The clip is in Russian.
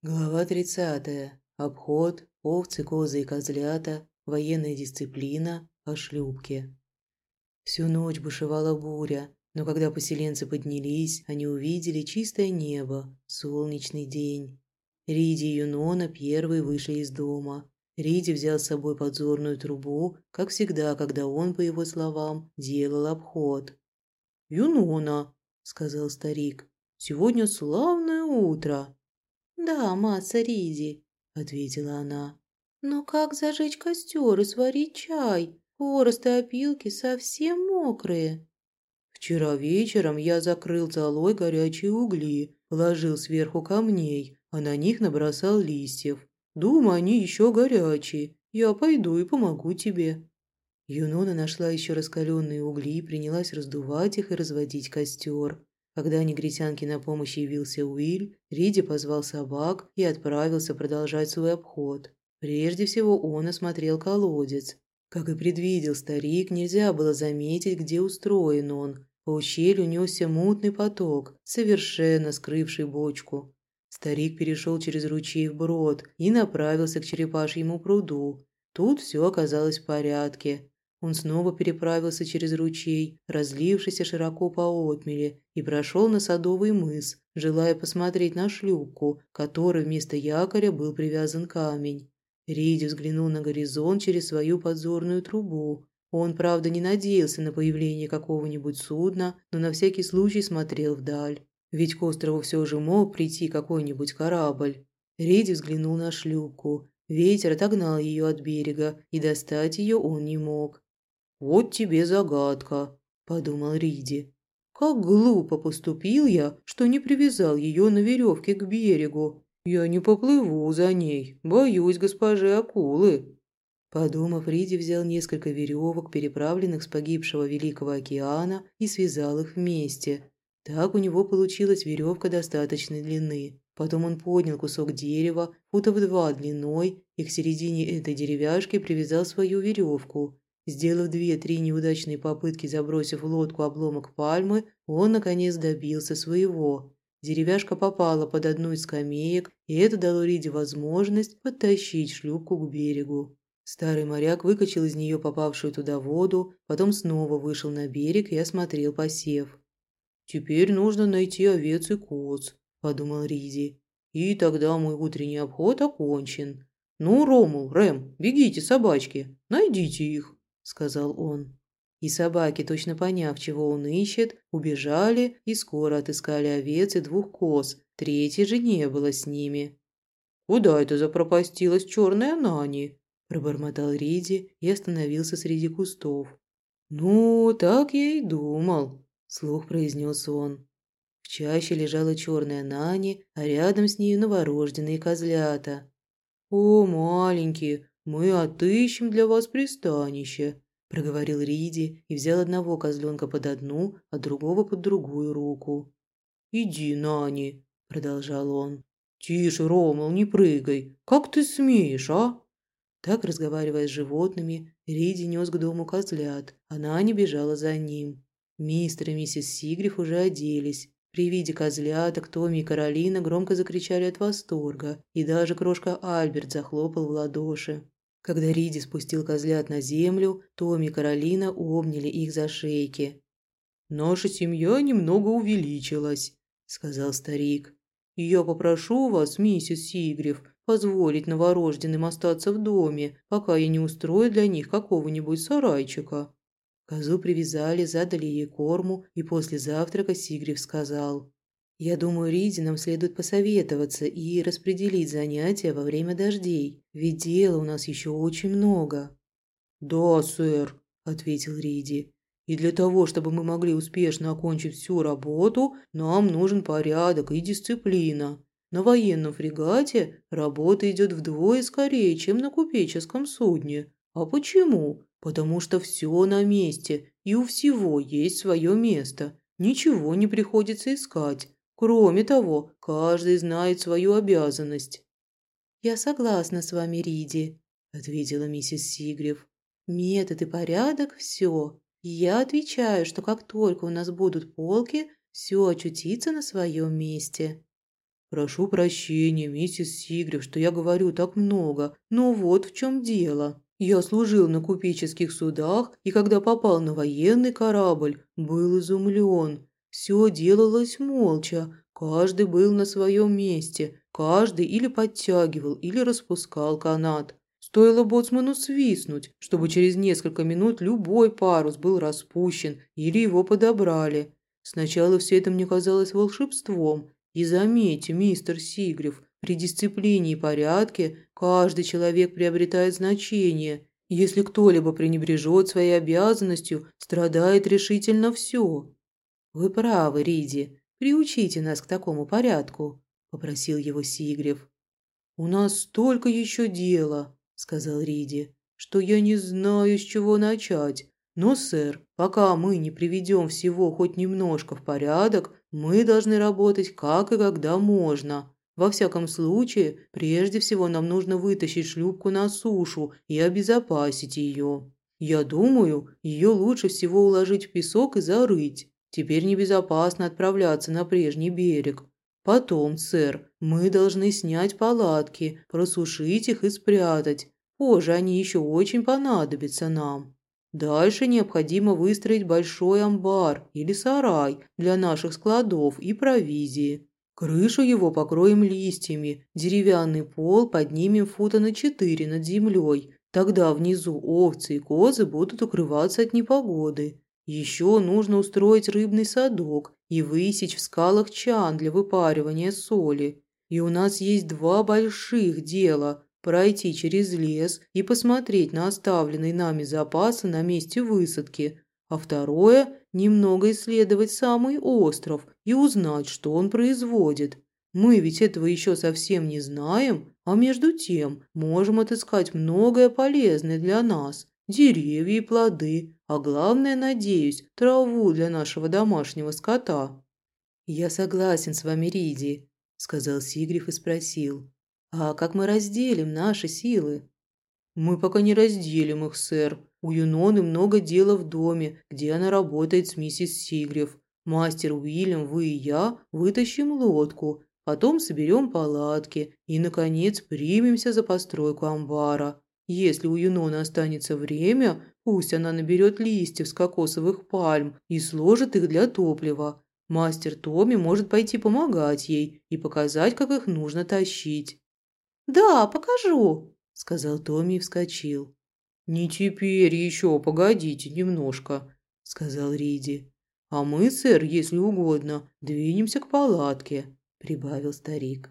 Глава 30. Обход, овцы, козы и козлята, военная дисциплина, о шлюпке. Всю ночь бушевала буря, но когда поселенцы поднялись, они увидели чистое небо, солнечный день. Риди и Юнона первые вышли из дома. Риди взял с собой подзорную трубу, как всегда, когда он, по его словам, делал обход. «Юнона», — сказал старик, — «сегодня славное утро». «Да, масса Риди», — ответила она. «Но как зажечь костер и сварить чай? Хворост опилки совсем мокрые». «Вчера вечером я закрыл золой горячие угли, положил сверху камней, а на них набросал листьев. Думаю, они еще горячие. Я пойду и помогу тебе». Юнона нашла еще раскаленные угли и принялась раздувать их и разводить костер. Когда негритянке на помощь явился Уиль, Риди позвал собак и отправился продолжать свой обход. Прежде всего он осмотрел колодец. Как и предвидел старик, нельзя было заметить, где устроен он. По ущелью несся мутный поток, совершенно скрывший бочку. Старик перешел через ручей вброд и направился к черепашьему пруду. Тут все оказалось в порядке. Он снова переправился через ручей, разлившийся широко по отмеле, и прошел на садовый мыс, желая посмотреть на шлюпку, которой вместо якоря был привязан камень. Риди взглянул на горизонт через свою подзорную трубу. Он, правда, не надеялся на появление какого-нибудь судна, но на всякий случай смотрел вдаль. Ведь к острову все же мог прийти какой-нибудь корабль. Риди взглянул на шлюпку. Ветер отогнал ее от берега, и достать ее он не мог. «Вот тебе загадка», – подумал Риди. «Как глупо поступил я, что не привязал ее на веревке к берегу. Я не поплыву за ней, боюсь госпожи акулы». Подумав, Риди взял несколько веревок, переправленных с погибшего Великого океана, и связал их вместе. Так у него получилась веревка достаточной длины. Потом он поднял кусок дерева, футов два длиной, и к середине этой деревяшки привязал свою веревку. Сделав две-три неудачные попытки, забросив в лодку обломок пальмы, он, наконец, добился своего. Деревяшка попала под одну из скамеек, и это дало Риде возможность подтащить шлюпку к берегу. Старый моряк выкачал из нее попавшую туда воду, потом снова вышел на берег и осмотрел посев. «Теперь нужно найти овец и коз», – подумал Риди. «И тогда мой утренний обход окончен. Ну, Ромул, Рэм, бегите, собачки, найдите их» сказал он. И собаки, точно поняв, чего он ищет, убежали и скоро отыскали овец и двух коз. Третьей же не было с ними. «Куда это запропастилась черная Нани?» – пробормотал Риди и остановился среди кустов. «Ну, так я и думал», – слух произнес он. В чаще лежала черная Нани, а рядом с ней новорожденные козлята. «О, маленькие, мы отыщем для вас пристанище», – проговорил Риди и взял одного козленка под одну, а другого под другую руку. «Иди, Нани», – продолжал он. «Тише, Ромал, не прыгай. Как ты смеешь, а?» Так, разговаривая с животными, Риди нес к дому козлят, а Нани бежала за ним. Мистер и миссис Сигриф уже оделись. При виде козляток Томми и Каролина громко закричали от восторга, и даже крошка Альберт захлопал в ладоши. Когда Риди спустил козлят на землю, Томми и Каролина обняли их за шейки. «Наша семья немного увеличилась», – сказал старик. «И я попрошу вас, миссис Сигрев, позволить новорожденным остаться в доме, пока я не устрою для них какого-нибудь сарайчика». Козу привязали, задали ей корму, и после завтрака Сигрев сказал. Я думаю, Риди нам следует посоветоваться и распределить занятия во время дождей, ведь дела у нас еще очень много». «Да, сэр», – ответил Риди. «И для того, чтобы мы могли успешно окончить всю работу, нам нужен порядок и дисциплина. На военном фрегате работа идет вдвое скорее, чем на купеческом судне. А почему? Потому что все на месте, и у всего есть свое место. Ничего не приходится искать. Кроме того, каждый знает свою обязанность». «Я согласна с вами, Риди», – ответила миссис Сигрев. «Метод и порядок – все. я отвечаю, что как только у нас будут полки, все очутится на своем месте». «Прошу прощения, миссис Сигрев, что я говорю так много, но вот в чем дело. Я служил на купеческих судах, и когда попал на военный корабль, был изумлен. Все делалось молча, каждый был на своем месте, каждый или подтягивал, или распускал канат. Стоило боцману свистнуть, чтобы через несколько минут любой парус был распущен или его подобрали. Сначала все это мне казалось волшебством. И заметьте, мистер Сигрев, при дисциплине и порядке каждый человек приобретает значение. Если кто-либо пренебрежет своей обязанностью, страдает решительно все. «Вы правы, Риди. Приучите нас к такому порядку», – попросил его Сигрев. «У нас столько еще дела», сказал Риди, что я не знаю, с чего начать. Но, сэр, пока мы не приведем всего хоть немножко в порядок, мы должны работать как и когда можно. Во всяком случае, прежде всего нам нужно вытащить шлюпку на сушу и обезопасить ее. Я думаю, ее лучше всего уложить в песок и зарыть. Теперь небезопасно отправляться на прежний берег. Потом, сэр, мы должны снять палатки, просушить их и спрятать. Позже они еще очень понадобятся нам. Дальше необходимо выстроить большой амбар или сарай для наших складов и провизии. Крышу его покроем листьями, деревянный пол поднимем фута на четыре над землей. Тогда внизу овцы и козы будут укрываться от непогоды. Еще нужно устроить рыбный садок и высечь в скалах чан для выпаривания соли. И у нас есть два больших дела – пройти через лес и посмотреть на оставленные нами запасы на месте высадки, а второе – немного исследовать самый остров и узнать, что он производит. Мы ведь этого еще совсем не знаем, а между тем можем отыскать многое полезное для нас деревья и плоды, а главное, надеюсь, траву для нашего домашнего скота». «Я согласен с вами, Риди», – сказал Сигриф и спросил. «А как мы разделим наши силы?» «Мы пока не разделим их, сэр. У Юноны много дела в доме, где она работает с миссис Сигриф. Мастер Уильям, вы и я вытащим лодку, потом соберем палатки и, наконец, примемся за постройку амбара. Если у Юноны останется время, пусть она наберет листьев с кокосовых пальм и сложит их для топлива. Мастер Томми может пойти помогать ей и показать, как их нужно тащить. «Да, покажу», – сказал Томми и вскочил. «Не теперь еще, погодите немножко», – сказал Риди. «А мы, сэр, если угодно, двинемся к палатке», – прибавил старик.